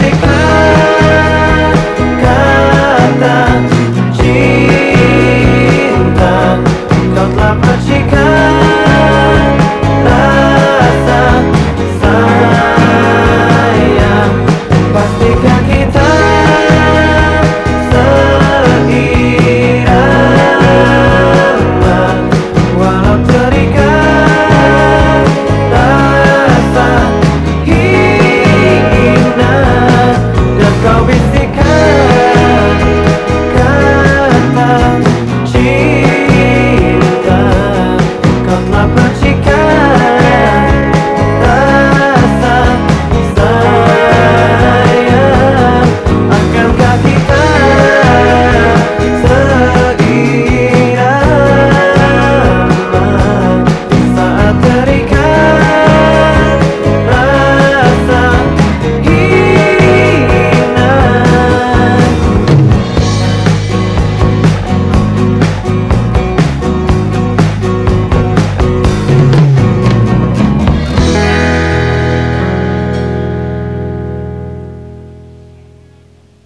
Take